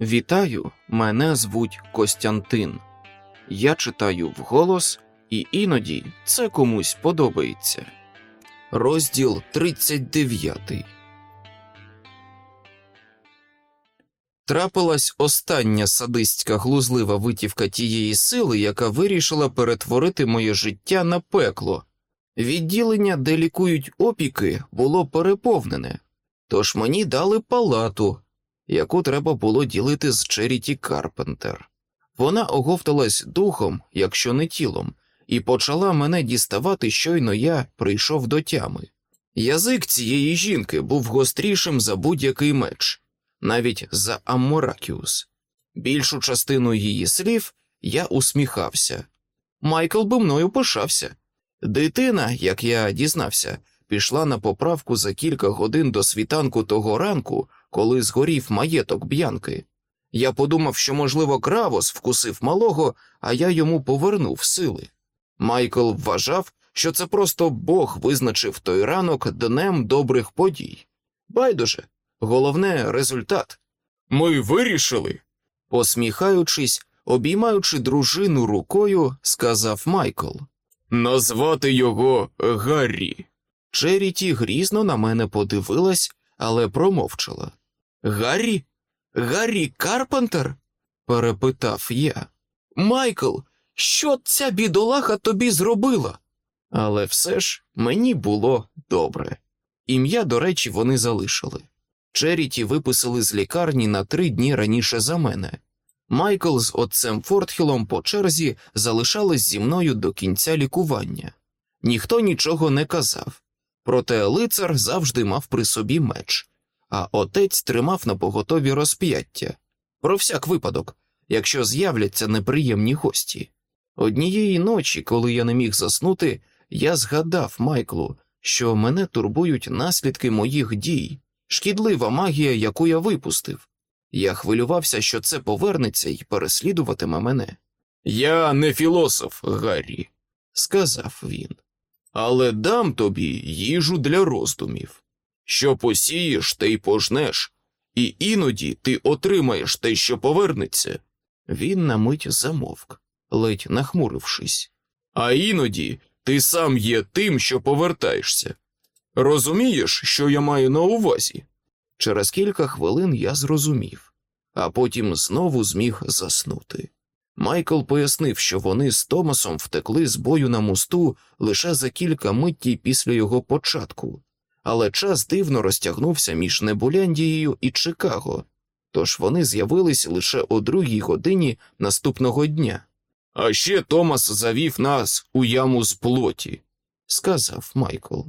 Вітаю, мене звуть Костянтин. Я читаю вголос, і іноді це комусь подобається. Розділ 39 Трапилась остання садистська глузлива витівка тієї сили, яка вирішила перетворити моє життя на пекло. Відділення, де лікують опіки, було переповнене, тож мені дали палату, яку треба було ділити з Черіті Карпентер. Вона оговталась духом, якщо не тілом, і почала мене діставати, щойно я прийшов до тями. Язик цієї жінки був гострішим за будь-який меч, навіть за Амморакіус. Більшу частину її слів я усміхався. Майкл би мною пишався. Дитина, як я дізнався, пішла на поправку за кілька годин до світанку того ранку, коли згорів маєток б'янки. Я подумав, що, можливо, кравос вкусив малого, а я йому повернув сили. Майкл вважав, що це просто Бог визначив той ранок днем добрих подій. Байдуже, головне результат. Ми вирішили. Посміхаючись, обіймаючи дружину рукою, сказав Майкл. Назвати його Гаррі. Черіті грізно на мене подивилась, але промовчала. Гаррі? Гаррі Карпентер? перепитав я. Майкл, що ця бідолаха тобі зробила? Але все ж мені було добре. Ім'я, до речі, вони залишили. Черіті виписали з лікарні на три дні раніше за мене. Майкл з отцем Фортхілом по черзі залишались зі мною до кінця лікування. Ніхто нічого не казав, проте лицар завжди мав при собі меч, а отець тримав на поготові розп'яття про всяк випадок, якщо з'являться неприємні гості. Однієї ночі, коли я не міг заснути, я згадав Майклу, що мене турбують наслідки моїх дій, шкідлива магія, яку я випустив. Я хвилювався, що це повернеться і переслідуватиме мене. Я не філософ, Гаррі, сказав він, але дам тобі їжу для роздумів. Що посієш, те й пожнеш, і іноді ти отримаєш те, що повернеться. Він на мить замовк, ледь нахмурившись. А іноді ти сам є тим, що повертаєшся. Розумієш, що я маю на увазі? Через кілька хвилин я зрозумів, а потім знову зміг заснути. Майкл пояснив, що вони з Томасом втекли з бою на мосту лише за кілька миттій після його початку, але час дивно розтягнувся між Небуляндією і Чикаго, тож вони з'явились лише о другій годині наступного дня. А ще Томас завів нас у яму з плоті, сказав Майкл.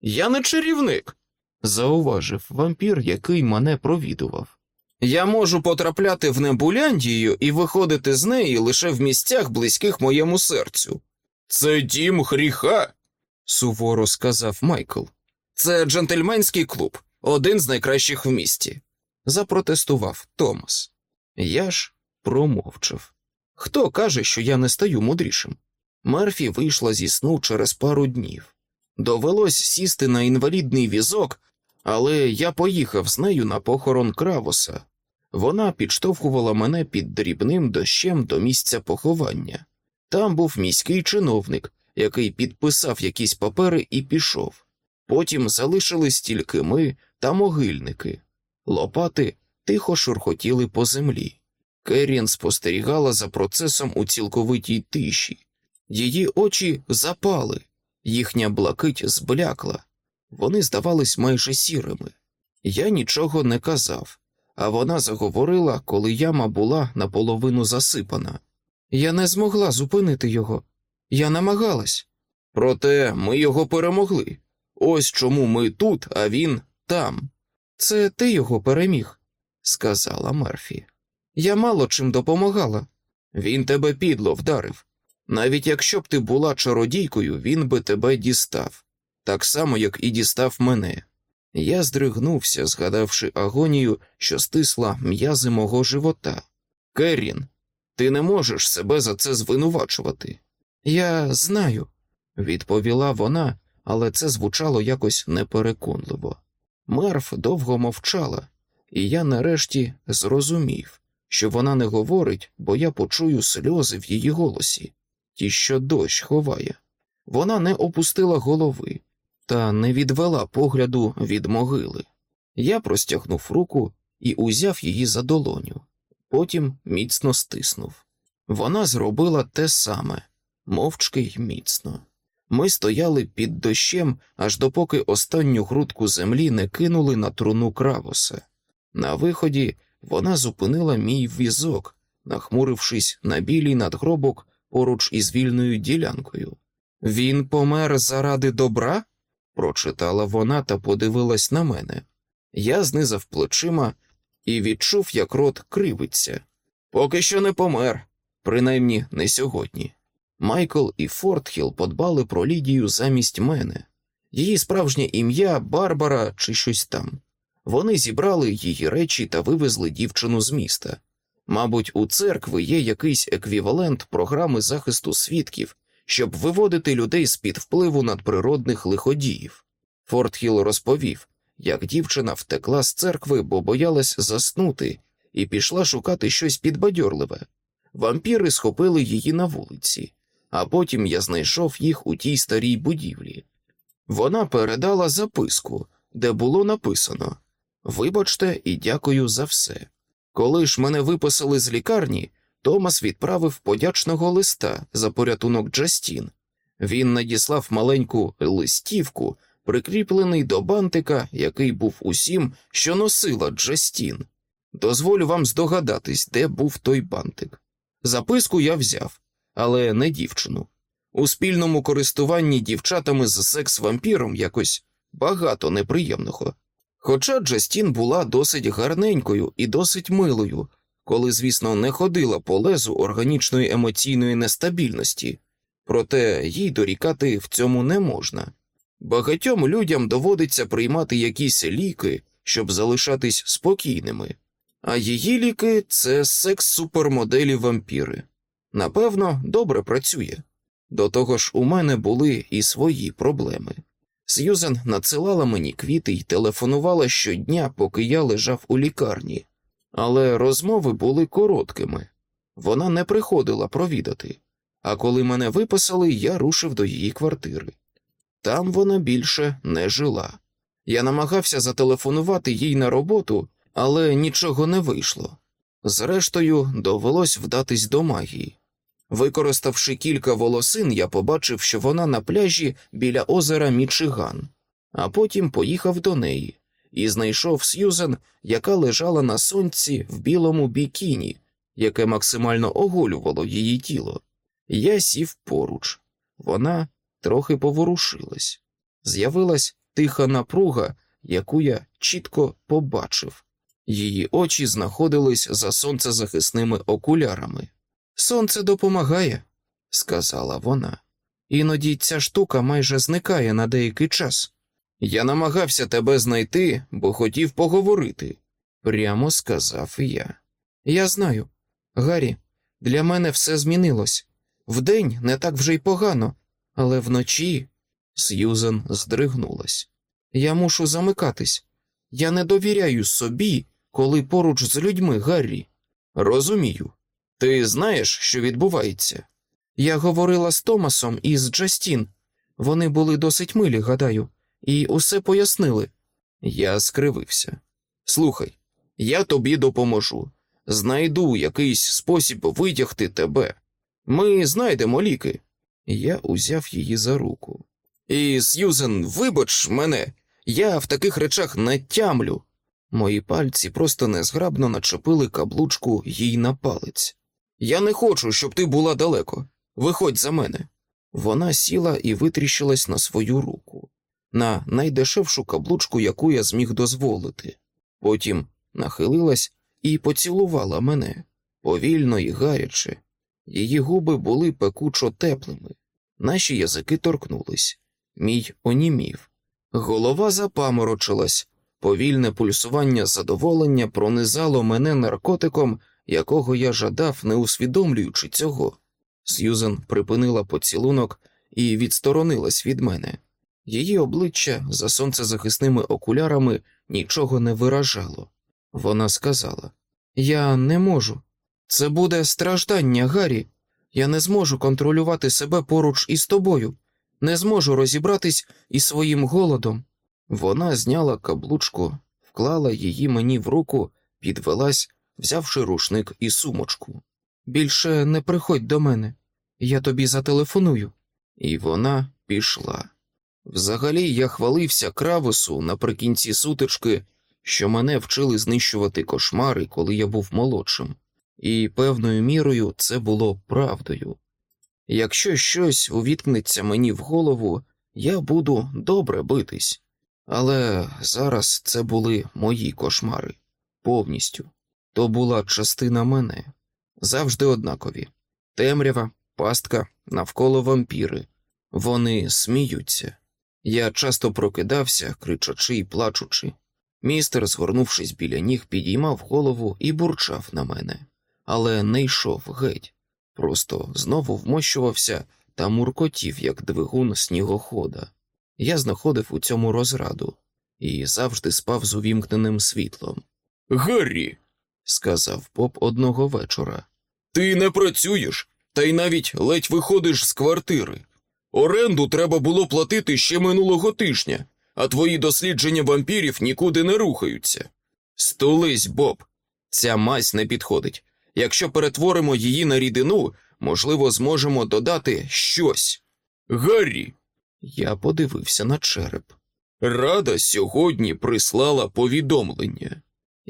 Я не чарівник, зауважив вампір, який мене провідував. Я можу потрапляти в Небуляндію і виходити з неї лише в місцях, близьких моєму серцю. Це дім гріха, суворо сказав Майкл. Це джентльменський клуб, один з найкращих в місті, запротестував Томас. Я ж промовчав. Хто каже, що я не стаю мудрішим? Мерфі вийшла зі сну через пару днів. Довелось сісти на інвалідний візок, але я поїхав з нею на похорон Кравоса. Вона підштовхувала мене під дрібним дощем до місця поховання. Там був міський чиновник, який підписав якісь папери і пішов. Потім залишились тільки ми та могильники. Лопати тихо шурхотіли по землі. Керрін спостерігала за процесом у цілковитій тиші. Її очі запали, їхня блакить зблякла. Вони здавались майже сірими. Я нічого не казав, а вона заговорила, коли яма була наполовину засипана. Я не змогла зупинити його. Я намагалась. Проте ми його перемогли. Ось чому ми тут, а він там. Це ти його переміг, сказала Мерфі. Я мало чим допомагала. Він тебе підло вдарив. Навіть якщо б ти була чародійкою, він би тебе дістав, так само, як і дістав мене. Я здригнувся, згадавши агонію, що стисла м'язи мого живота. Керрін, ти не можеш себе за це звинувачувати. Я знаю, відповіла вона, але це звучало якось непереконливо. Мерф довго мовчала, і я нарешті зрозумів, що вона не говорить, бо я почую сльози в її голосі, ті, що дощ ховає. Вона не опустила голови та не відвела погляду від могили. Я простягнув руку і узяв її за долоню, потім міцно стиснув. Вона зробила те саме, мовчки й міцно. Ми стояли під дощем, аж допоки останню грудку землі не кинули на труну кравоса. На виході вона зупинила мій візок, нахмурившись на білий надгробок поруч із вільною ділянкою. Він помер заради добра? прочитала вона та подивилась на мене. Я знизав плечима і відчув, як рот кривиться. Поки що не помер, принаймні не сьогодні. Майкл і Фортхіл подбали про Лідію замість мене. Її справжнє ім'я Барбара чи щось там. Вони зібрали її речі та вивезли дівчину з міста. Мабуть, у церкви є якийсь еквівалент програми захисту свідків, щоб виводити людей з під впливу надприродних лиходіїв. Фортхіл розповів, як дівчина втекла з церкви, бо боялась заснути, і пішла шукати щось підбадьорливе. Вампіри схопили її на вулиці, а потім я знайшов їх у тій старій будівлі. Вона передала записку, де було написано Вибачте і дякую за все. Коли ж мене виписали з лікарні, Томас відправив подячного листа за порятунок Джастін. Він надіслав маленьку листівку, прикріплений до бантика, який був усім, що носила Джастін. Дозволю вам здогадатись, де був той бантик. Записку я взяв, але не дівчину. У спільному користуванні дівчатами з секс-вампіром якось багато неприємного. Хоча Джастін була досить гарненькою і досить милою, коли, звісно, не ходила по лезу органічної емоційної нестабільності, проте їй дорікати в цьому не можна. Багатьом людям доводиться приймати якісь ліки, щоб залишатись спокійними, а її ліки це секс-супермоделі вампіри. Напевно, добре працює. До того ж, у мене були і свої проблеми. Сьюзен надсилала мені квіти й телефонувала щодня, поки я лежав у лікарні, але розмови були короткими. Вона не приходила провідати, а коли мене виписали, я рушив до її квартири. Там вона більше не жила. Я намагався зателефонувати їй на роботу, але нічого не вийшло. Зрештою, довелось вдатись до магії. Використавши кілька волосин, я побачив, що вона на пляжі біля озера Мічиган, а потім поїхав до неї і знайшов Сьюзен, яка лежала на сонці в білому бікіні, яке максимально оголювало її тіло. Я сів поруч. Вона трохи поворушилась. З'явилась тиха напруга, яку я чітко побачив. Її очі знаходились за сонцезахисними окулярами. Сонце допомагає, сказала вона. Іноді ця штука майже зникає на деякий час. Я намагався тебе знайти, бо хотів поговорити, прямо сказав я. Я знаю, Гаррі, для мене все змінилось. Вдень не так вже й погано, але вночі. Сьюзен здригнулась. Я мушу замикатись. Я не довіряю собі, коли поруч з людьми, Гаррі. Розумію. Ти знаєш, що відбувається? Я говорила з Томасом і з Джастін. Вони були досить милі, гадаю, і усе пояснили. Я скривився. Слухай, я тобі допоможу. Знайду якийсь спосіб витягти тебе. Ми знайдемо ліки. Я узяв її за руку. І, Сьюзен, вибач мене, я в таких речах не тямлю. Мої пальці просто незграбно начепили каблучку їй на палець. Я не хочу, щоб ти була далеко. Виходь за мене. Вона сіла і витріщилась на свою руку, на найдешевшу каблучку, яку я зміг дозволити. Потім нахилилась і поцілувала мене повільно і гаряче. Її губи були пекучо теплими, наші язики торкнулись, мій онімів. Голова запаморочилась, повільне пульсування задоволення пронизало мене наркотиком, якого я жадав, не усвідомлюючи цього. Сьюзен припинила поцілунок і відсторонилась від мене. Її обличчя за сонцезахисними окулярами нічого не виражало. Вона сказала Я не можу. Це буде страждання, Гаррі. Я не зможу контролювати себе поруч із тобою, не зможу розібратись із своїм голодом. Вона зняла каблучку, вклала її мені в руку, підвелась, взявши рушник і сумочку. Більше не приходь до мене, я тобі зателефоную. І вона пішла. Взагалі я хвалився кравусу наприкінці сутички, що мене вчили знищувати кошмари, коли я був молодшим, і певною мірою це було правдою. Якщо щось увіткнеться мені в голову, я буду добре битись, але зараз це були мої кошмари повністю. То була частина мене, завжди однакові темрява, пастка, навколо вампіри. Вони сміються. Я часто прокидався, кричачи і плачучи. Містер, згорнувшись біля ніг, підіймав голову і бурчав на мене, але не йшов геть, просто знову вмощувався та муркотів, як двигун снігохода. Я знаходив у цьому розраду і завжди спав з увімкненим світлом. Гаррі, сказав поп одного вечора, ти не працюєш, та й навіть ледь виходиш з квартири. Оренду треба було платити ще минулого тижня, а твої дослідження вампірів нікуди не рухаються. Стулись, Боб, ця мазь не підходить. Якщо перетворимо її на рідину, можливо, зможемо додати щось. Гаррі. Я подивився на череп. Рада сьогодні прислала повідомлення.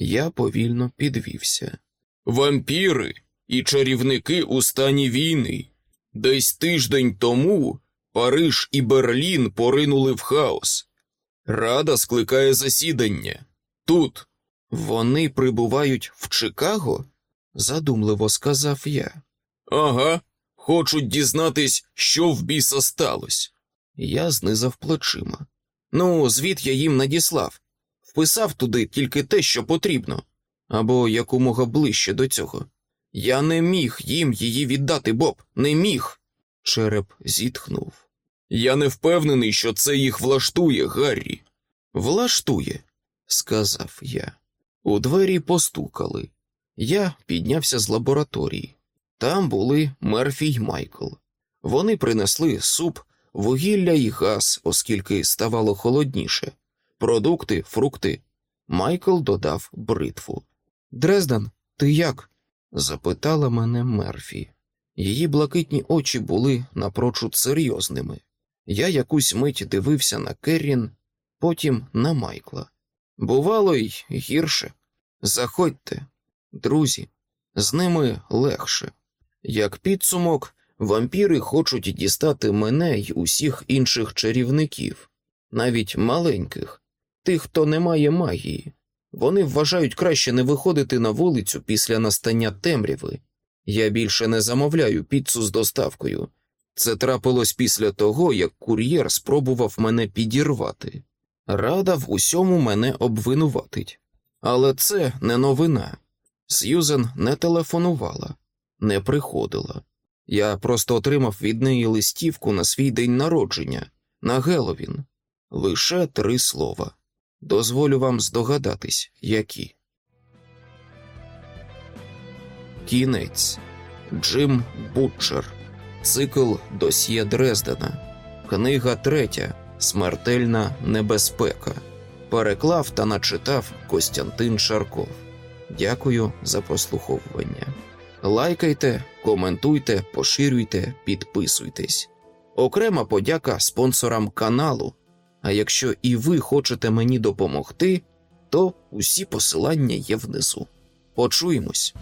Я повільно підвівся. Вампіри і чарівники у стані війни. Десь тиждень тому Париж і Берлін поринули в хаос. Рада скликає засідання. Тут вони прибувають в Чикаго? задумливо сказав я. Ага, хочуть дізнатись, що в біса сталося. Я знизав плечима. Ну, звіт я їм надіслав, вписав туди тільки те, що потрібно, або якомога ближче до цього. Я не міг їм її віддати, Боб, не міг. Череп зітхнув. Я не впевнений, що це їх влаштує, Гаррі. Влаштує, сказав я. У двері постукали. Я піднявся з лабораторії. Там були Мерфі й Майкл. Вони принесли суп, вугілля і газ, оскільки ставало холодніше, продукти, фрукти. Майкл додав бритву. Дрезден, ти як? запитала мене Мерфі. Її блакитні очі були напрочуд серйозними. Я якусь мить дивився на Керрін, потім на Майкла. Бувало й гірше. Заходьте, друзі, з ними легше. Як підсумок, вампіри хочуть дістати мене й усіх інших чарівників, навіть маленьких, тих, хто не має магії. Вони вважають краще не виходити на вулицю після настання темряви. Я більше не замовляю піцу з доставкою. Це трапилось після того, як кур'єр спробував мене підірвати. Рада в усьому мене обвинуватить. Але це не новина. Сьюзен не телефонувала, не приходила. Я просто отримав від неї листівку на свій день народження, на Геловін. Лише три слова. Дозволю вам здогадатись, які. Кінець Джим Бутчер. Цикл Досьє Дрездена. Книга третя. Смертельна небезпека. Переклав та начитав Костянтин Шарков. Дякую за прослуховування. Лайкайте, коментуйте, поширюйте, підписуйтесь. Окрема подяка спонсорам каналу. А якщо і ви хочете мені допомогти, то усі посилання є внизу. Почуємось.